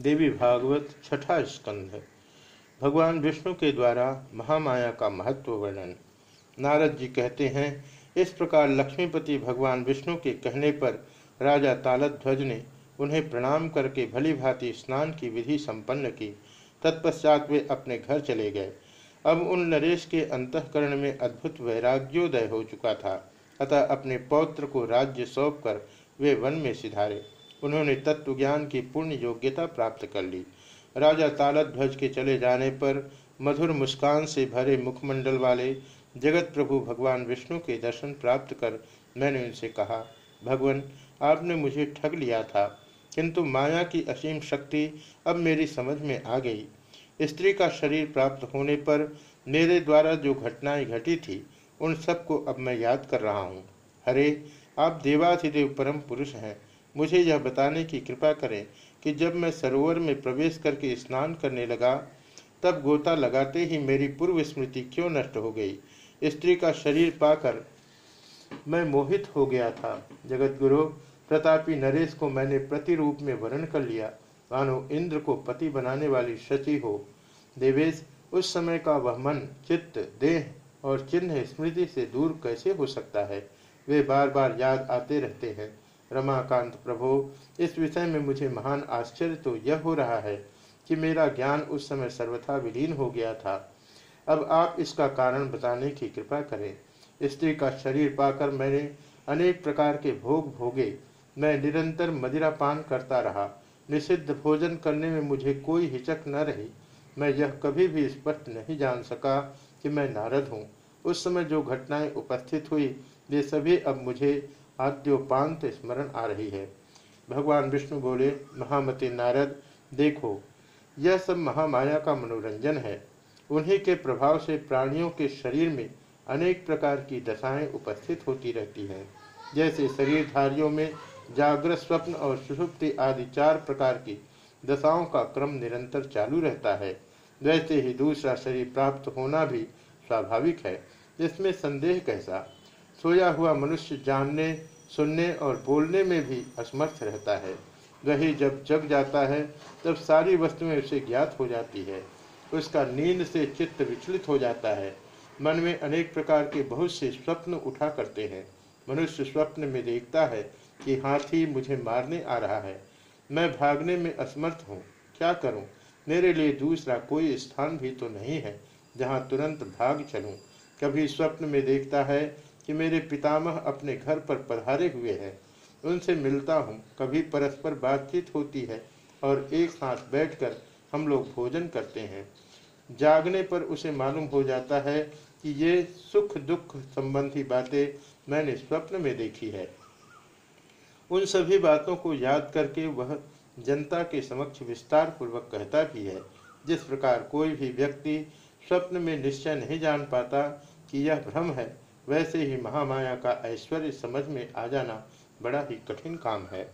देवी भागवत छठा स्कंध भगवान विष्णु के द्वारा महामाया का महत्व वर्णन। नारद जी कहते हैं, इस प्रकार लक्ष्मीपति भगवान विष्णु के कहने पर राजा तालध्वज ने उन्हें प्रणाम करके भली भांति स्नान की विधि संपन्न की। तत्पश्चात वे अपने घर चले गए। अब उन नरेश के अंतकरण में अद्भुत वैराग्योदय हो चुका था। अतः अपने पौत्र को राज्य सौंप कर वे वन में सिधारे। उन्होंने तत्व ज्ञान की पूर्ण योग्यता प्राप्त कर ली। राजा तालध्वज के चले जाने पर मधुर मुस्कान से भरे मुखमंडल वाले जगत प्रभु भगवान विष्णु के दर्शन प्राप्त कर मैंने उनसे कहा, भगवान, आपने मुझे ठग लिया था, किंतु माया की असीम शक्ति अब मेरी समझ में आ गई। स्त्री का शरीर प्राप्त होने पर मेरे द्वारा जो घटनाएँ घटी थी, उन सबको अब मैं याद कर रहा हूँ। हरे, आप देवाधिदेव परम पुरुष हैं मुझे यह बताने की कृपा करें कि जब मैं सरोवर में प्रवेश करके स्नान करने लगा, तब गोता लगाते ही मेरी पूर्व स्मृति क्यों नष्ट हो गई? स्त्री का शरीर पाकर मैं मोहित हो गया था। जगत गुरु, प्रतापी नरेश को मैंने प्रतिरूप में वर्ण कर लिया। मानो इंद्र को पति बनाने वाली शची हो। देवेश, उस समय का वह मन, चित्त, देह और चिन्ह स्मृति से दूर कैसे हो सकता है? वे बार बार याद आते रहते हैं। रमाकांत, प्रभो, इस विषय में मुझे महान आश्चर्य तो यह हो रहा है कि मेरा ज्ञान उस समय सर्वथा विलीन हो गया था। अब आप इसका कारण बताने की कृपा करें। स्त्री का शरीर पाकर मैंने अनेक प्रकार के भोग भोगे। मैं निरंतर मदिरा पान करता रहा। निषिद्ध भोजन करने में मुझे कोई हिचक न रही। मैं यह कभी भी स्पष्ट नहीं जान सका कि मैं नारद हूँ। उस समय जो घटनाएँ उपस्थित हुई, वे सभी अब मुझे आद्योपांत स्मरण आ रही है। भगवान विष्णु बोले, महामती नारद, देखो, यह सब महामाया का मनोरंजन है। उन्हीं के प्रभाव से प्राणियों के शरीर में अनेक प्रकार की दशाएँ उपस्थित होती रहती हैं। जैसे शरीरधारियों में जागृत स्वप्न और सुषुप्ति आदि चार प्रकार की दशाओं का क्रम निरंतर चालू रहता है। वैसे ही दूसरा शरीर प्राप्त होना भी स्वाभाविक है। इसमें संदेह कैसा? सोया हुआ मनुष्य जानने, सुनने और बोलने में भी असमर्थ रहता है। वही जब जग जाता है, तब सारी वस्तुएँ उसे ज्ञात हो जाती है। उसका नींद से चित्त विचलित हो जाता है। मन में अनेक प्रकार के बहुत से स्वप्न उठा करते हैं। मनुष्य स्वप्न में देखता है कि हाथी मुझे मारने आ रहा है। मैं भागने में असमर्थ हूँ। क्या करूँ? मेरे लिए दूसरा कोई स्थान भी तो नहीं है जहाँ तुरंत भाग चलूँ। कभी स्वप्न में देखता है कि मेरे पितामह अपने घर पर पधारे हुए हैं। उनसे मिलता हूँ। कभी परस्पर बातचीत होती है और एक साथ बैठकर हम लोग भोजन करते हैं। जागने पर उसे मालूम हो जाता है कि ये सुख दुख संबंधी बातें मैंने स्वप्न में देखी है। उन सभी बातों को याद करके वह जनता के समक्ष विस्तार पूर्वक कहता भी है। जिस प्रकार कोई भी व्यक्ति स्वप्न में निश्चय नहीं जान पाता कि यह भ्रम है वैसे ही महामाया का ऐश्वर्य समझ में आ जाना बड़ा ही कठिन काम है।